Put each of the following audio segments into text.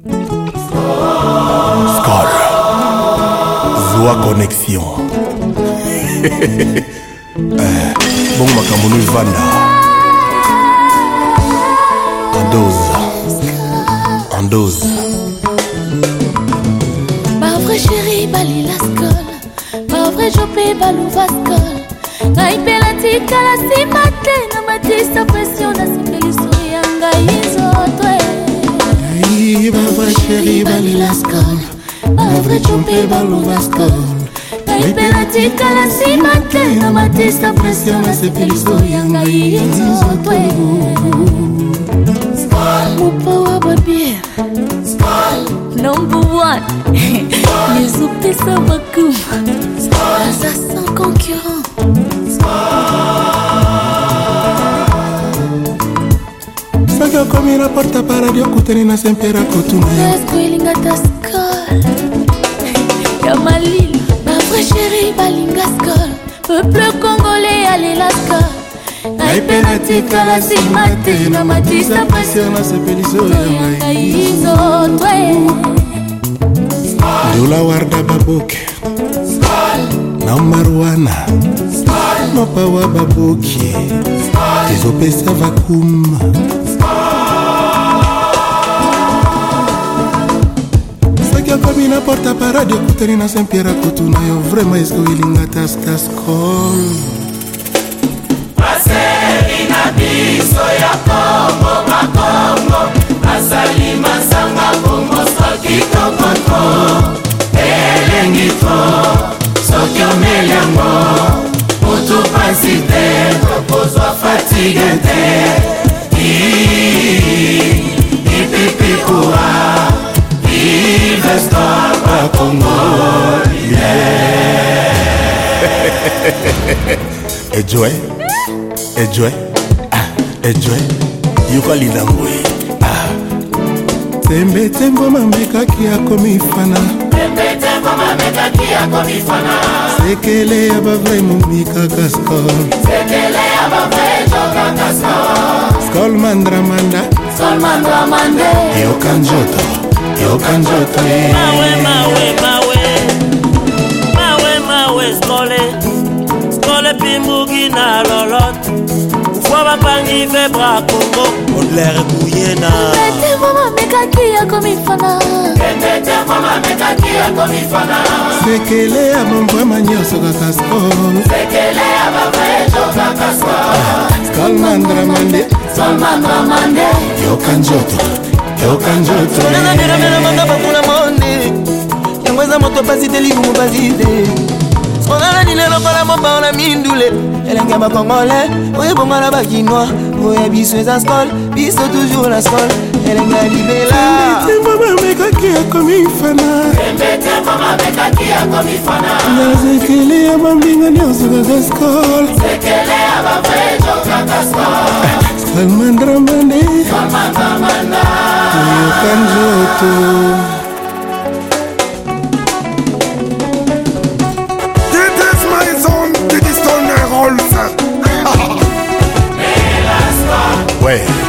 Skol zwa connexion eh, bongo makambo no evanda andose andose bavre sheri balela skol bavre jope baluva skol ngai mpe natikala nsima te na matisa presio nasepeli sori ya ngai nzoto chéri bavre chéri balela skol bavre chompe baloba skol naiperatikala nsima te na matista presio nasepeliso ya ngai nzoto mopawa babiere nombe 1 lezopesa bakuma nakomi na porta paradi okutani na sempera kotuna yoelinga ta skol ya malili bavre sheri balinga skol peuple congolais alela skol ngai mpe natikala nsima te na matisa pasio nasepeliso ya ngai nzoto ndula warda baboke namarwana mopawa baboki ezopesa vakuma tika komi na porte a parade ekutani na saint pierre akutu na yo vraimen eske oyelinga tastaskol baseri na biso ya kongo bakongo basali masanga bongo soki tokoko elengi to soki omeli yango mutu pasi te tokozwa fatigue te enjoy eh, enjoy eh, ah, enjoy eh, yokali nango ah. tembetembo mamekaki akomifana sekele ya bavrai momikaka skol mandramanda yoka nzoto yoka nzoto mawe mawe mawe mawe mawe skol alepi mbuki na lolot fwa bapangi febra kongo odler buyena tete mama mekaki akomi fana sekele ya bamvrema nyonso kakaskolmandramande yoka nzoto yoka nzotoaaaaamanda bakuna mone yango eza moto apasiteli ngumu baside ongananile lokola mobao na mindule elenge bakongole oyo bongo na bakinois oya biso eza skol biso toujours na skol elenge ya libelaamekaki akomifanaazekele ya bambinga nyonso kaza skol salmandramande yokanjoto way.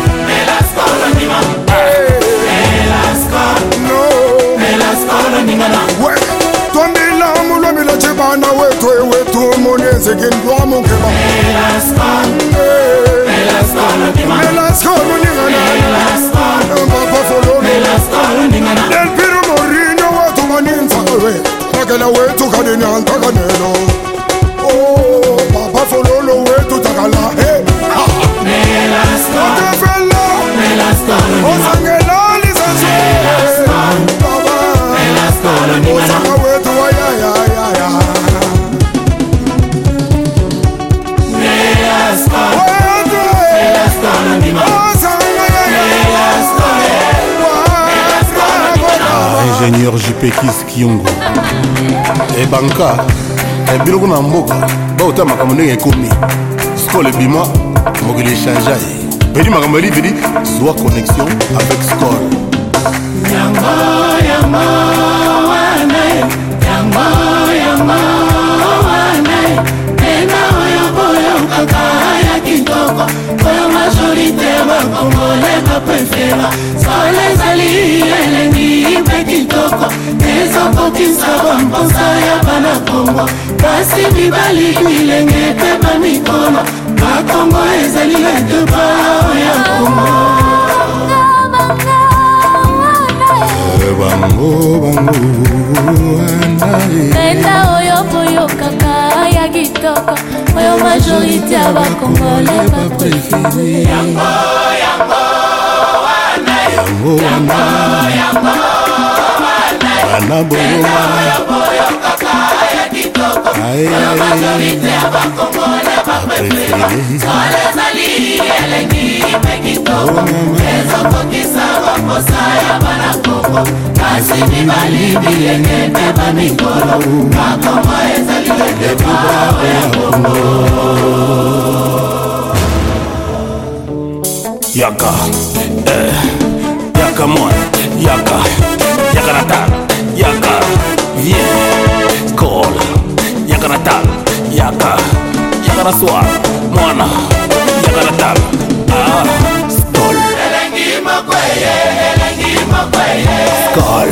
kiyungu ebanka e biloko na mboka bauta makambo ndenge ekomi skole ebima mokili echangeai pedi makambo elividi zwa connexion avec skole yango yango wana yango yango wana pena oyo boyokaka ya kitoko oyo majorité bakongoleka prefera sole ezali elengi mpe kitoko tokokisa bamposa ya bana kongo kasi mibali bilenge mpe bamikolo bakongo ezali letepa ya kongo bango bangobenda oyo boyokaka ya kitoko oyo majorite ya bakongole baprefere yango yango wana yango wana na yaka eh, yaka mwana yaka François mwana ya kalatala ah, skol skol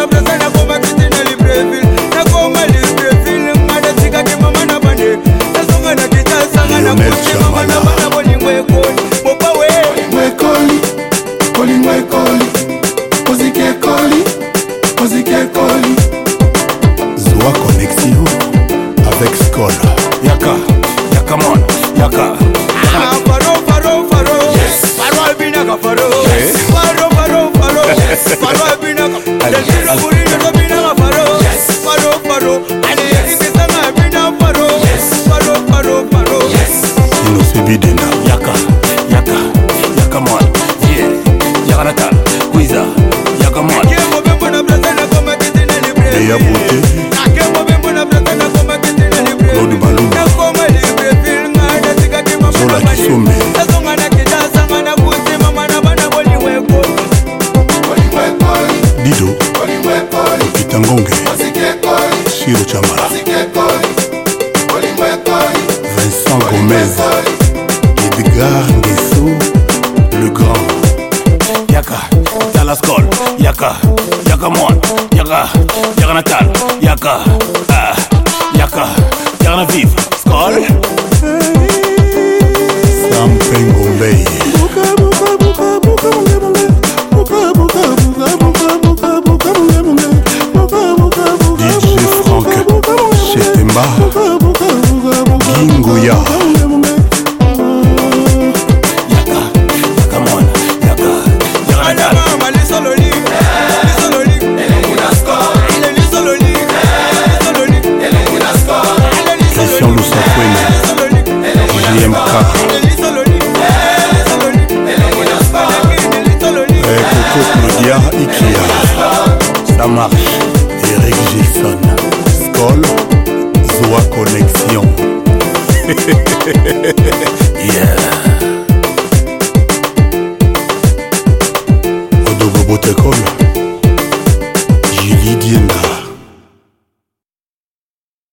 nablaka nakoma kitine libreville nakoma libreville ngana tikati mama na bane nazonga na kitasanga na kuti mama na bana bolingo ekoli mopa we ekoli kolingo ekoli kozika ekoli kozika ekoli zwa connexion avec scola yaka yaka mona yaka ah, faro faro faro faro abinaka faro faro faro faro faro abinaka They e e t e booty, e y e n a f a r a r o o And t y a i e a r a r o faro, faro. y n o see be dinner. a k a itangonge siro chamala vincent gomez edgar ngeso le grand yaka talascol yaka yaka mon yaka yaka natal yaka ah, yaka yaka na vive scol marche Eric Gilson Skoll Zoa Connexion Yeah Odogo Botekol Julie Dienda